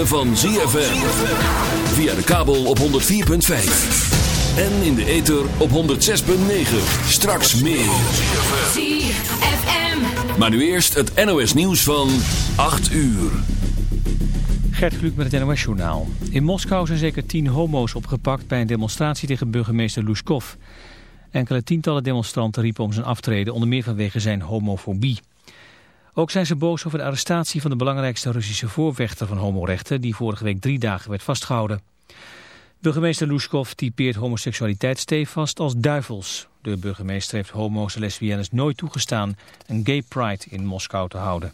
ritme van ZFM. Via de kabel op 104.5. En in de ether op 106.9. Straks meer. ZFM. Maar nu eerst het NOS nieuws van 8 uur. Gert Kluk met het NOS Journaal. In Moskou zijn zeker tien homo's opgepakt bij een demonstratie tegen burgemeester Lushkov. Enkele tientallen demonstranten riepen om zijn aftreden, onder meer vanwege zijn homofobie. Ook zijn ze boos over de arrestatie van de belangrijkste Russische voorvechter van homorechten... die vorige week drie dagen werd vastgehouden. Burgemeester Lushkov typeert homoseksualiteit stevast als duivels. De burgemeester heeft homo's en lesbiennes nooit toegestaan een gay pride in Moskou te houden.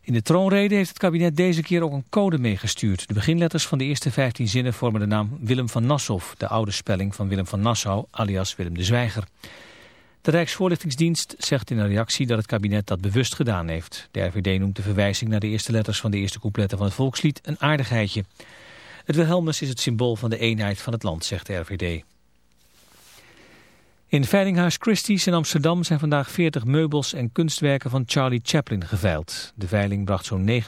In de troonrede heeft het kabinet deze keer ook een code meegestuurd. De beginletters van de eerste 15 zinnen vormen de naam Willem van Nassau, de oude spelling van Willem van Nassau, alias Willem de Zwijger. De Rijksvoorlichtingsdienst zegt in een reactie dat het kabinet dat bewust gedaan heeft. De RVD noemt de verwijzing naar de eerste letters van de eerste coupletten van het volkslied een aardigheidje. Het Wilhelmus is het symbool van de eenheid van het land, zegt de RVD. In Veilinghuis Christie's in Amsterdam zijn vandaag 40 meubels en kunstwerken van Charlie Chaplin geveild. De veiling bracht zo'n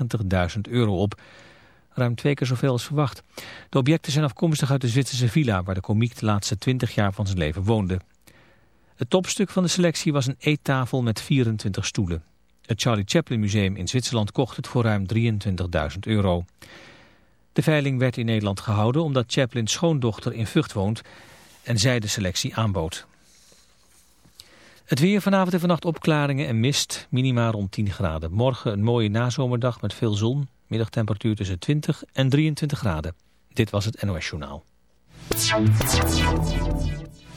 90.000 euro op. Ruim twee keer zoveel als verwacht. De objecten zijn afkomstig uit de Zwitserse villa waar de komiek de laatste 20 jaar van zijn leven woonde. Het topstuk van de selectie was een eettafel met 24 stoelen. Het Charlie Chaplin Museum in Zwitserland kocht het voor ruim 23.000 euro. De veiling werd in Nederland gehouden omdat Chaplins schoondochter in Vught woont en zij de selectie aanbood. Het weer vanavond en vannacht opklaringen en mist, minima rond 10 graden. Morgen een mooie nazomerdag met veel zon, middagtemperatuur tussen 20 en 23 graden. Dit was het NOS Journaal.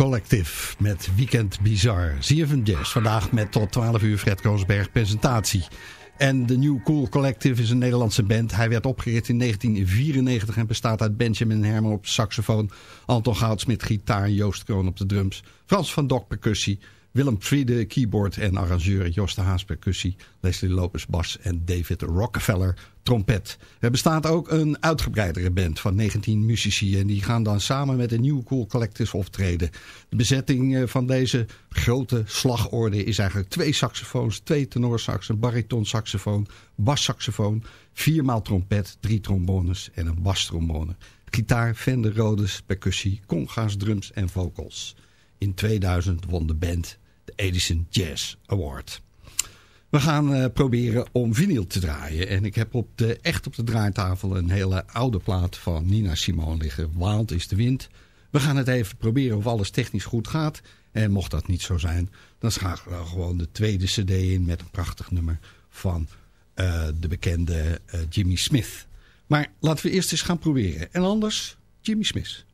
Collective met Weekend Bizarre. ZFM Jazz, vandaag met tot 12 uur Fred Koosberg presentatie. En de New Cool Collective is een Nederlandse band. Hij werd opgericht in 1994 en bestaat uit Benjamin Herman op saxofoon... Anton Goudsmit gitaar, Joost Kroon op de drums... Frans van Dok percussie... Willem Friede, keyboard en arrangeur. Jos de Haas, percussie. Leslie Lopez, bas. En David Rockefeller, trompet. Er bestaat ook een uitgebreidere band van 19 muzici. En die gaan dan samen met de New Cool Collective optreden. De bezetting eh, van deze grote slagorde is eigenlijk twee saxofoons, twee tenorsax, een baritonsaxofoon, bassaxofoon, viermaal trompet, drie trombones en een bastrombone. Gitaar, Fender Rhodes, percussie, conga's, drums en vocals. In 2000 won de band de Edison Jazz Award. We gaan uh, proberen om vinyl te draaien. En ik heb op de, echt op de draaitafel een hele oude plaat van Nina Simone liggen. Wild is de wind. We gaan het even proberen of alles technisch goed gaat. En mocht dat niet zo zijn, dan schakelen we gewoon de tweede cd in met een prachtig nummer van uh, de bekende uh, Jimmy Smith. Maar laten we eerst eens gaan proberen. En anders Jimmy Smith.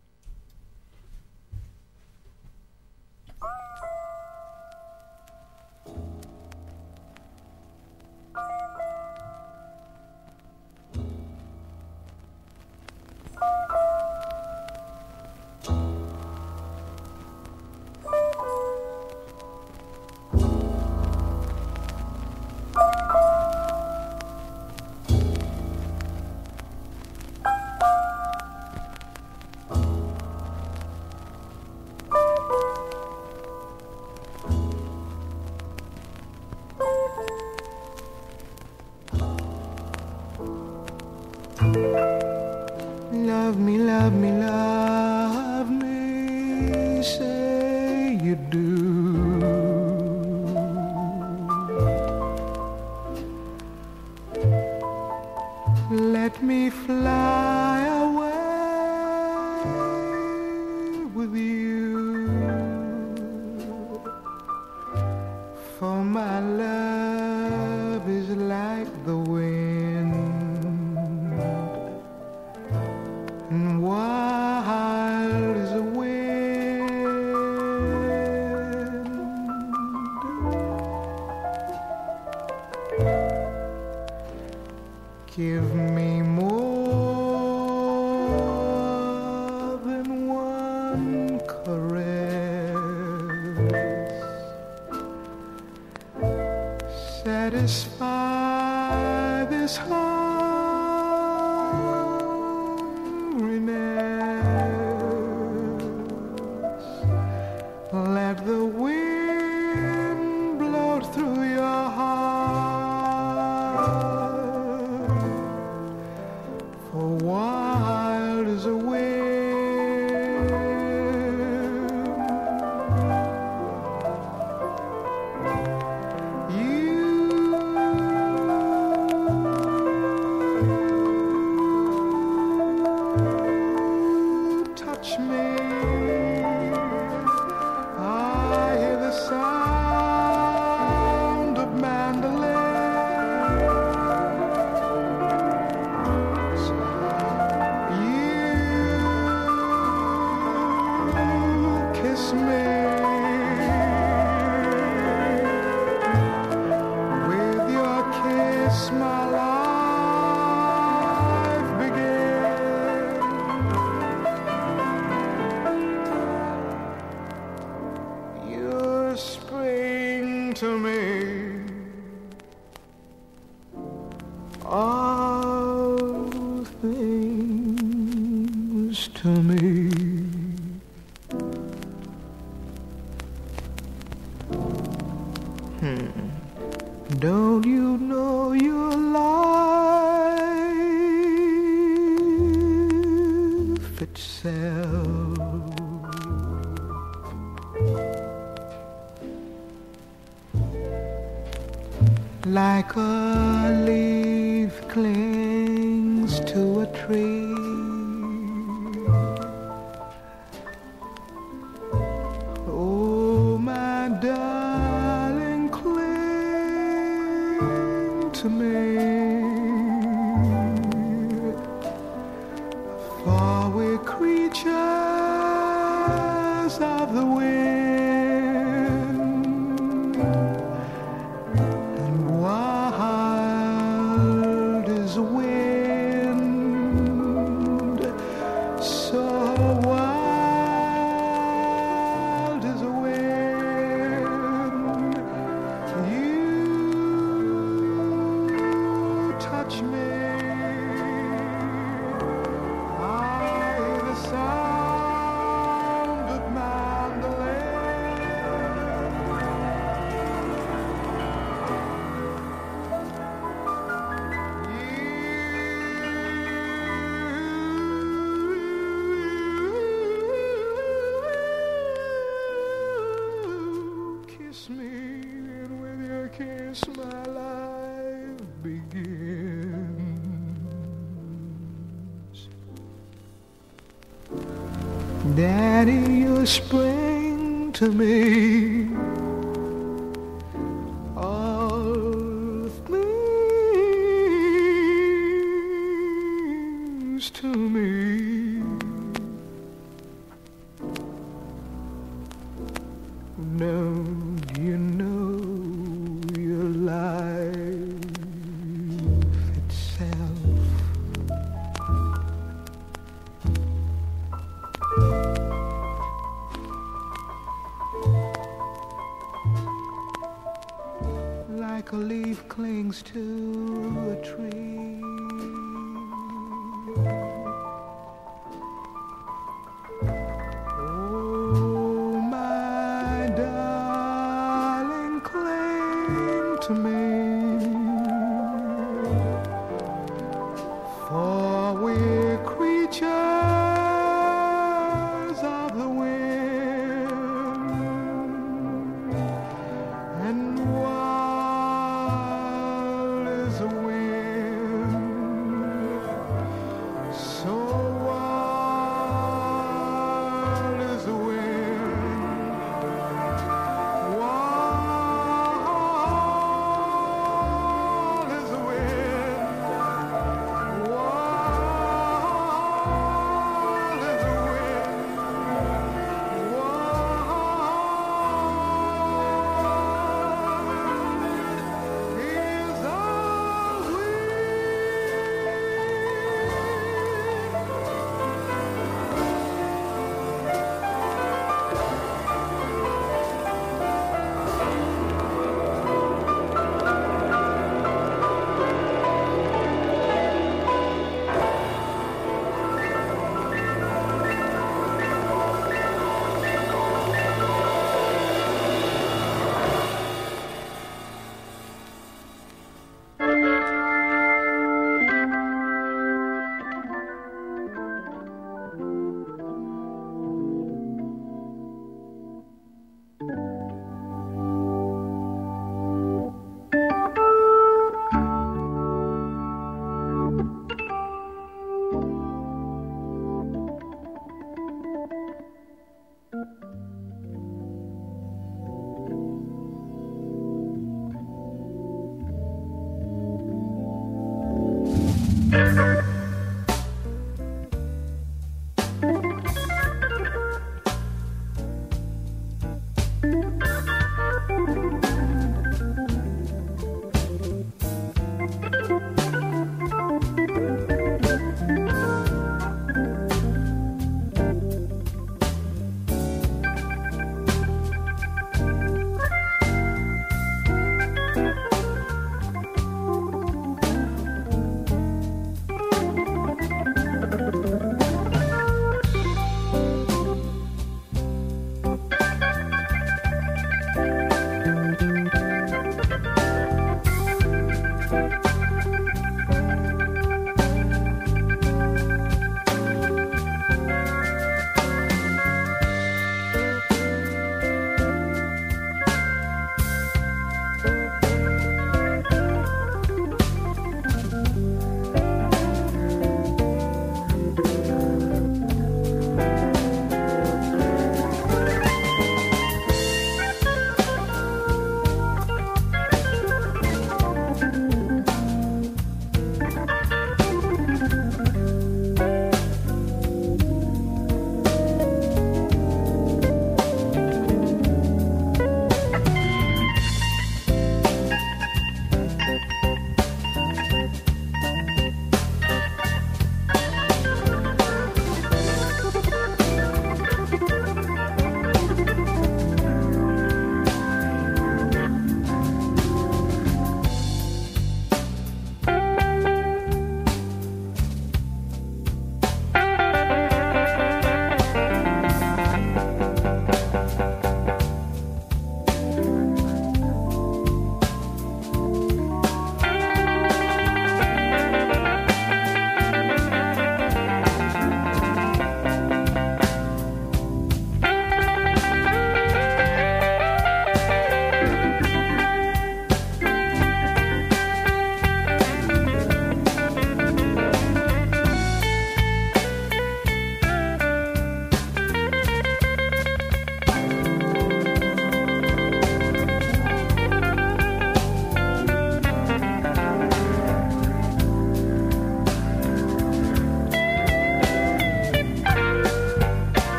Like a leaf clings to a tree. Clings to a tree.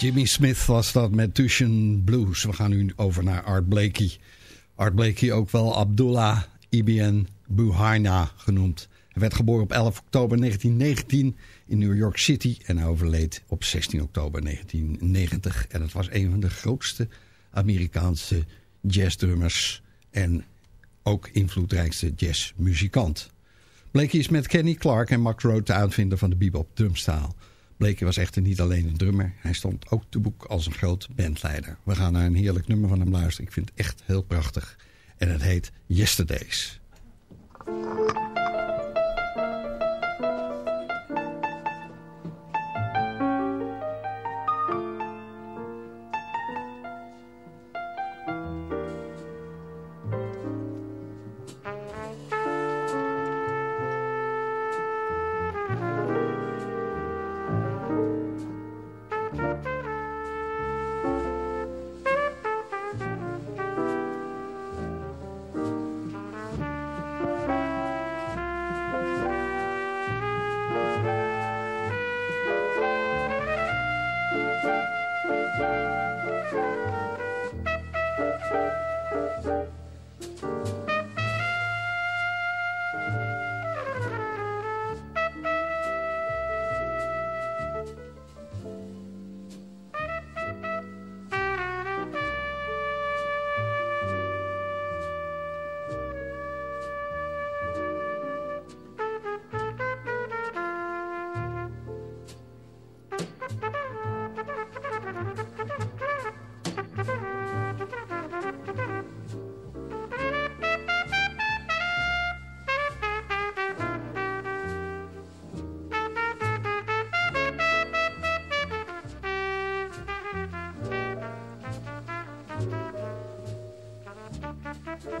Jimmy Smith was dat met Tushen Blues. We gaan nu over naar Art Blakey. Art Blakey, ook wel Abdullah Ibn Buhaina genoemd. Hij werd geboren op 11 oktober 1919 in New York City en hij overleed op 16 oktober 1990. En het was een van de grootste Amerikaanse jazzdrummers en ook invloedrijkste jazzmuzikant. Blakey is met Kenny Clark en Max Rowe de uitvinder van de bebop drumstaal. Blakey was echter niet alleen een drummer, hij stond ook te boek als een groot bandleider. We gaan naar een heerlijk nummer van hem luisteren, ik vind het echt heel prachtig. En het heet Yesterdays.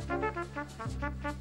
Thank you.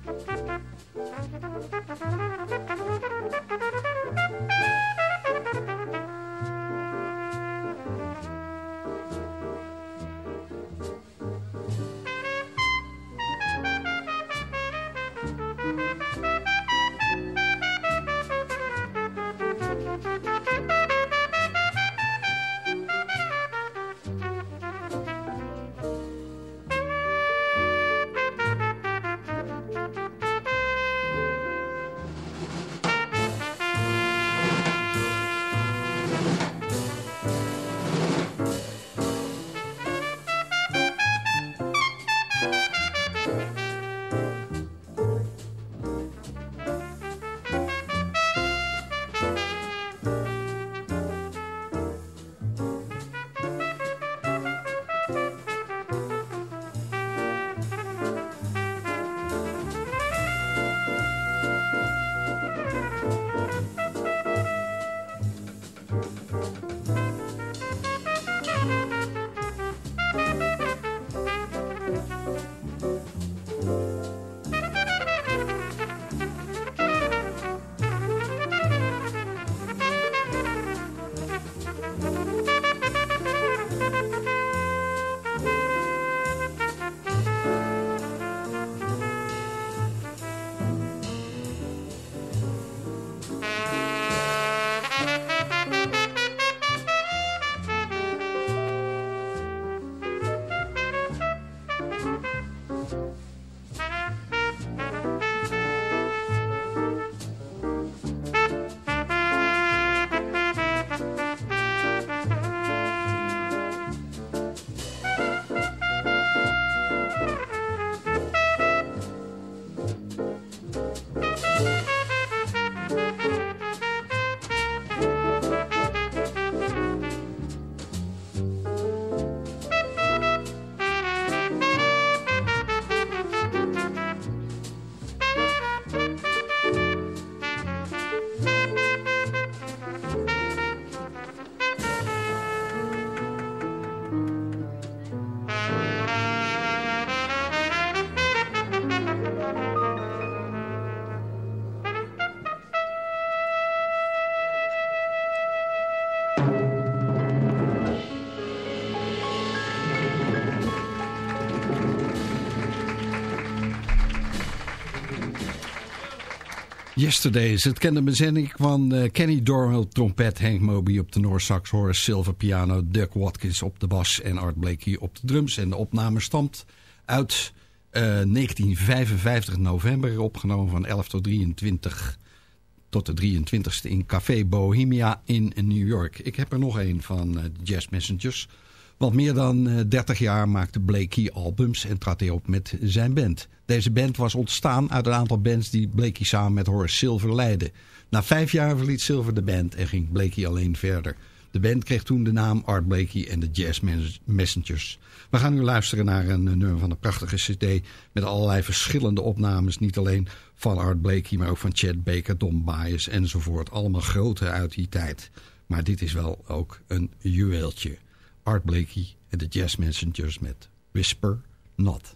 Yesterdays, het kende bezending van uh, Kenny Dorwell trompet, Hank Moby op de Noorsax, Horace Silver piano, Doug Watkins op de bas en Art Blakey op de drums. En de opname stamt uit uh, 1955 november, opgenomen van 11 tot 23 tot de 23ste in Café Bohemia in New York. Ik heb er nog een van de Jazz Messengers. Want meer dan 30 jaar maakte Blakey albums en trad hij op met zijn band. Deze band was ontstaan uit een aantal bands die Blakey samen met Horace Silver leidde. Na vijf jaar verliet Silver de band en ging Blakey alleen verder. De band kreeg toen de naam Art Blakey en de Jazz Messengers. We gaan nu luisteren naar een nummer van een prachtige cd... met allerlei verschillende opnames. Niet alleen van Art Blakey, maar ook van Chad Baker, Don Byers enzovoort. Allemaal grote uit die tijd. Maar dit is wel ook een juweeltje. Art Blakey en de Jazz Messengers met Whisper Not.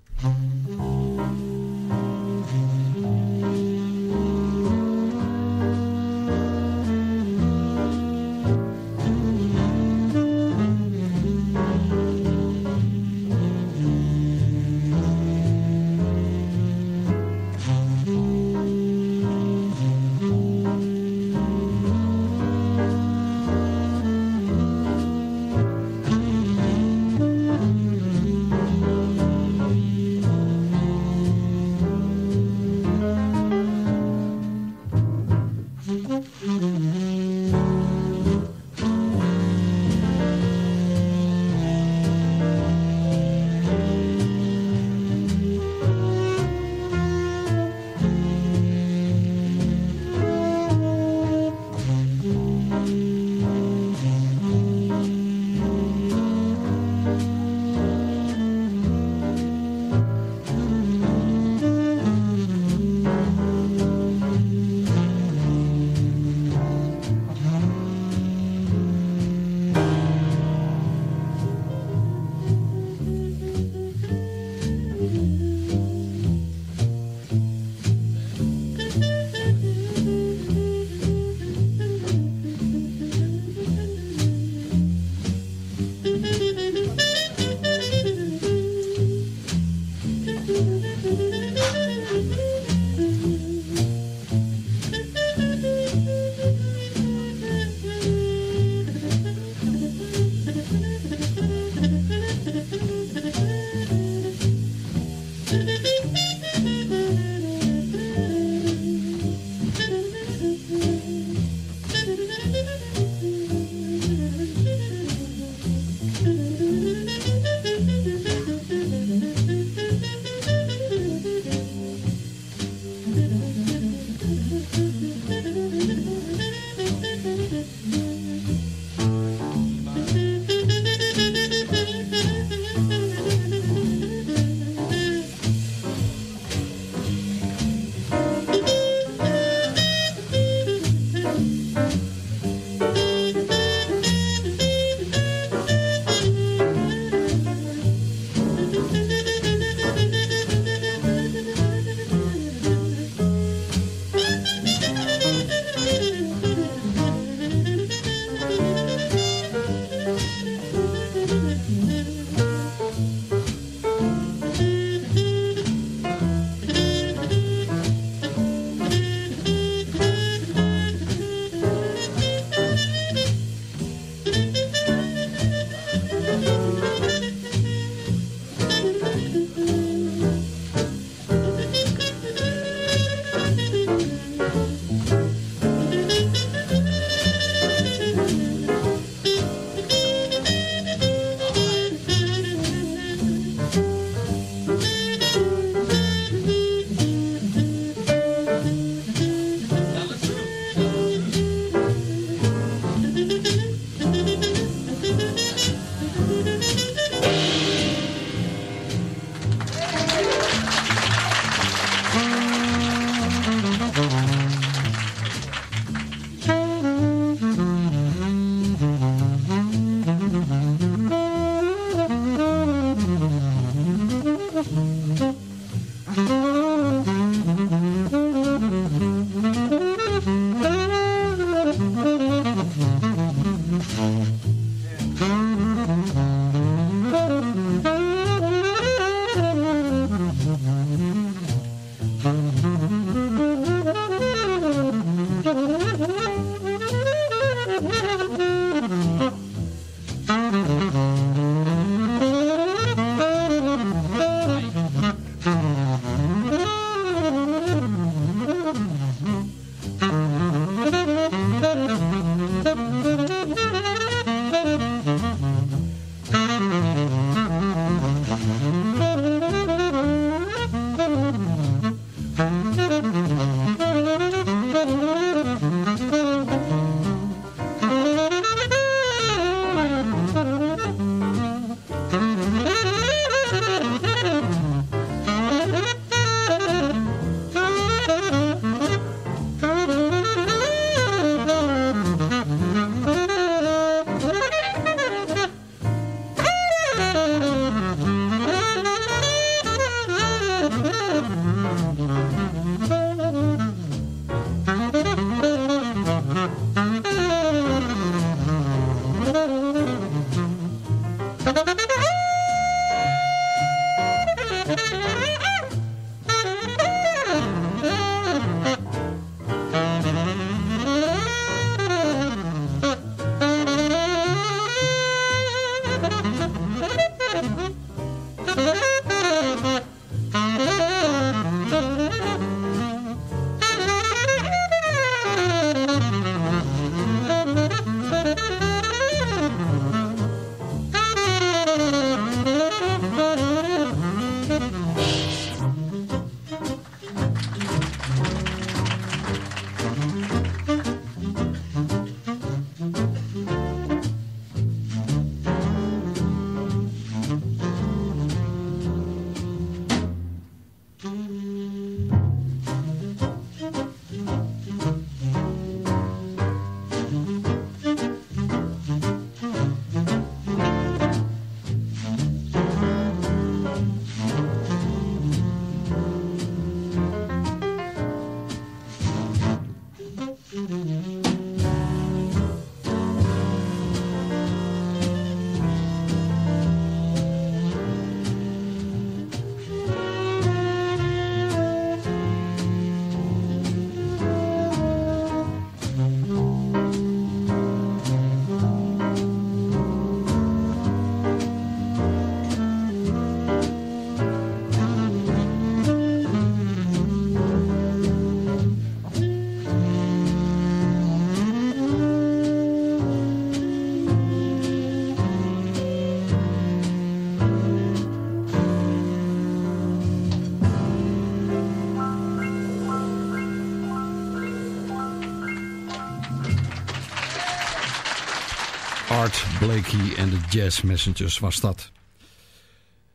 Blakey en de Jazz Messengers was dat.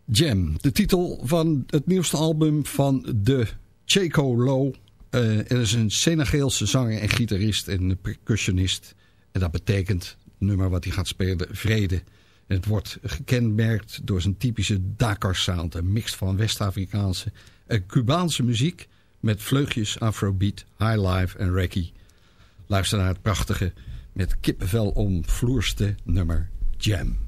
Jam, de titel van het nieuwste album van de Chaco Low. Uh, er is een Senegeelse zanger en gitarist en percussionist. En dat betekent, nummer wat hij gaat spelen, vrede. En het wordt gekenmerkt door zijn typische Dakar sound. Een mix van West-Afrikaanse en Cubaanse muziek met vleugjes afrobeat, highlife en reggae. Luister naar het prachtige met kippenvel omvloerste nummer Jam.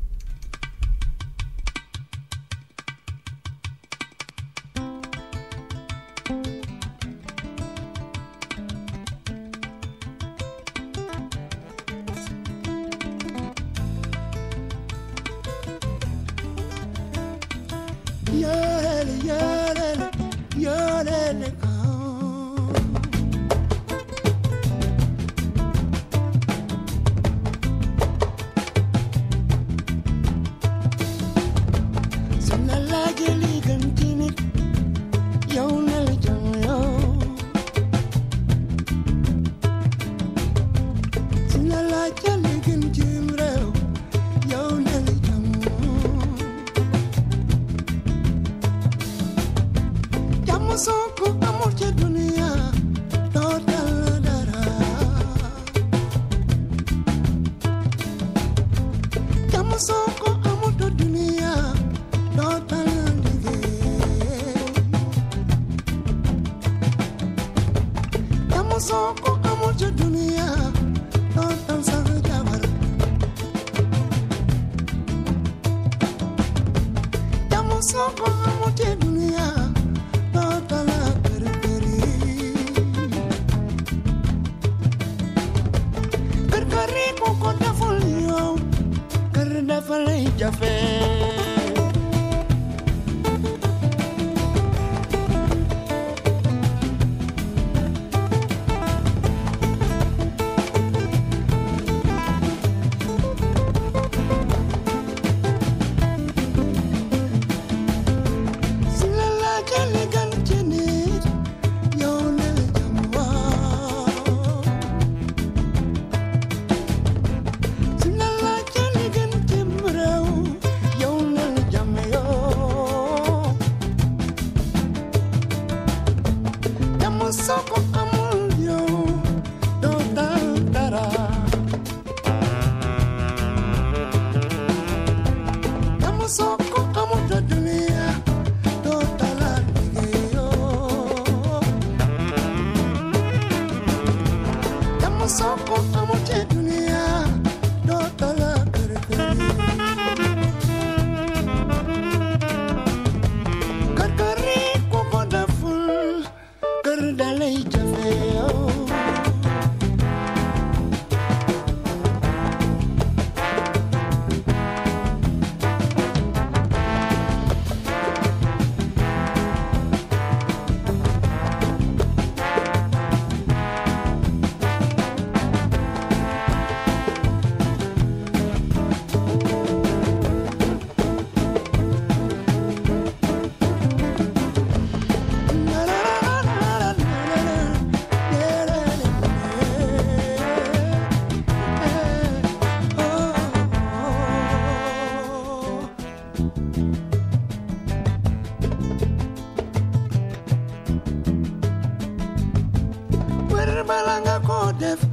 never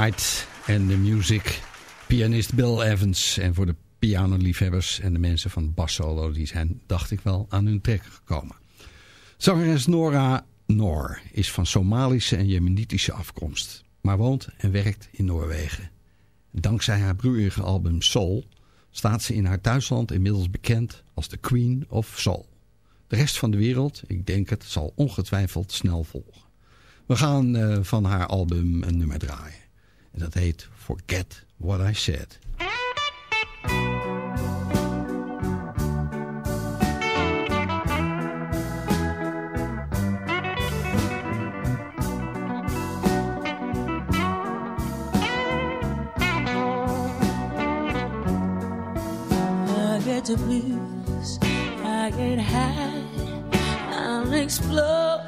Night and the Music. Pianist Bill Evans. En voor de pianoliefhebbers en de mensen van Bas Solo... die zijn, dacht ik wel, aan hun trek gekomen. Zangeres Nora Noor is van Somalische en Jemenitische afkomst... maar woont en werkt in Noorwegen. Dankzij haar broerige album Soul... staat ze in haar thuisland inmiddels bekend als de Queen of Soul. De rest van de wereld, ik denk het, zal ongetwijfeld snel volgen. We gaan uh, van haar album een nummer draaien. En dat heet Forget What I Said. Get the blues, I get high, I'll explode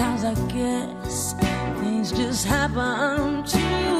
Sometimes I guess things just happen too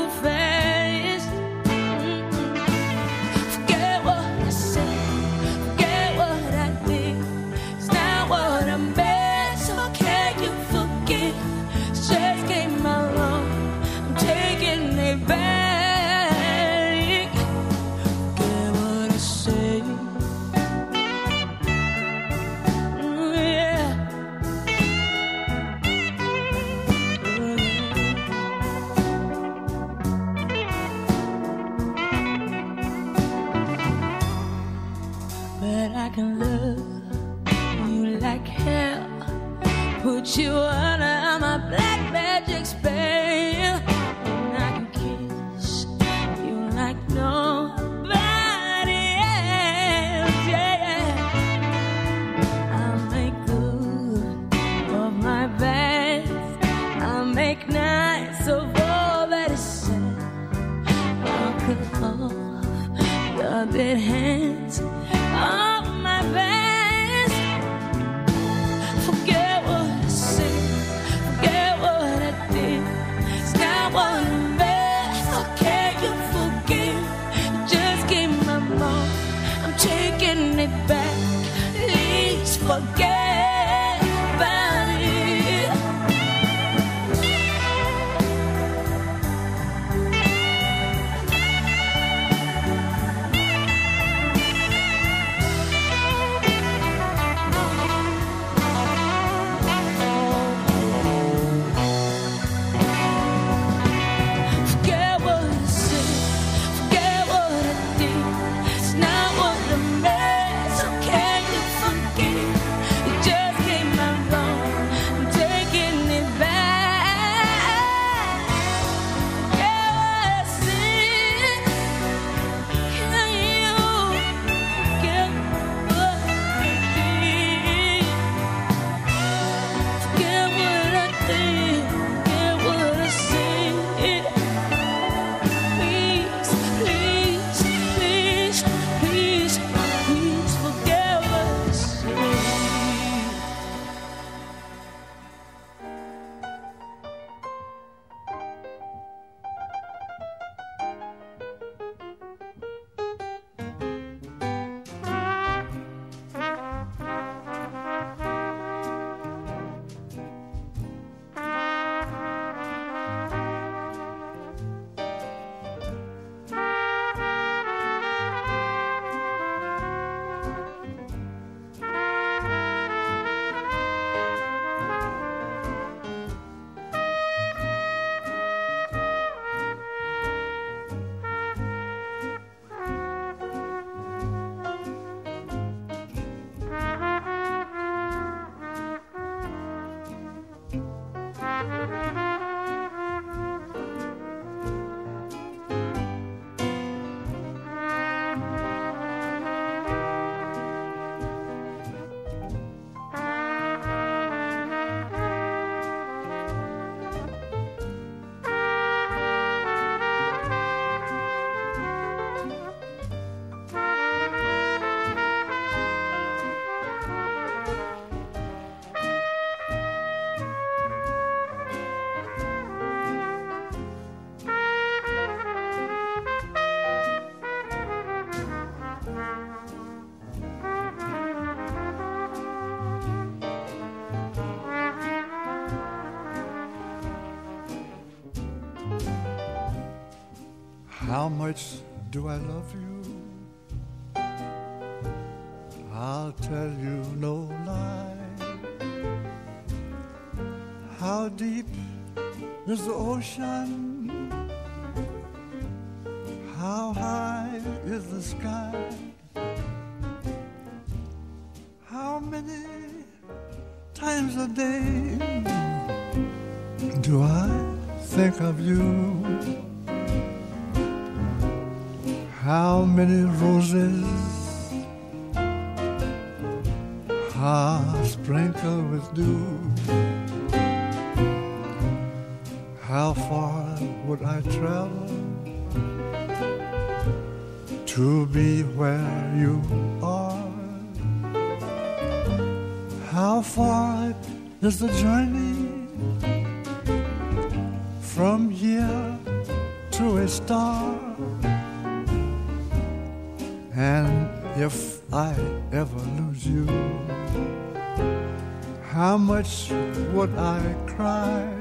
much do I love you? I'll tell you no lie. How deep is the ocean? How high is the sky? How many times a day do I think of you? roses are sprinkled with dew. How far would I travel to be where you are? How far is the journey from here to a star? if I ever lose you? How much would I cry?